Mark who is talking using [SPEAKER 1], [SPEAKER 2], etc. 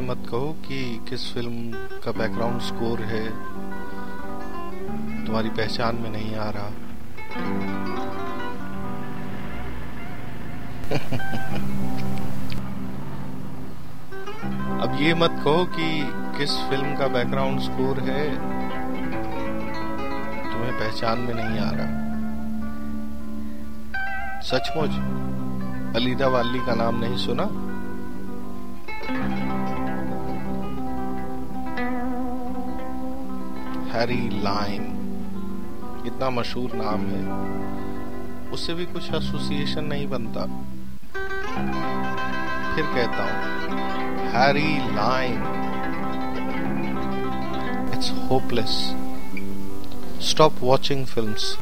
[SPEAKER 1] मत कहो कि किस फ़िल्म का बैकग्राउंड स्कोर है। तुम्हारी पहचान में नहीं आ रहा। अब ये मत कहो कि किस फ़िल्म का बैकग्राउंड स्कोर है, तुम्हें पहचान में नहीं आ रहा। सचमुच, अलीदा वाली का नाम नहीं सुना? Harry Lime. इतना मशहूर नाम है। उससे भी कुछ एसोसिएशन नहीं बनता। फिर कहता हूँ, Harry Lime. It's hopeless stop watching films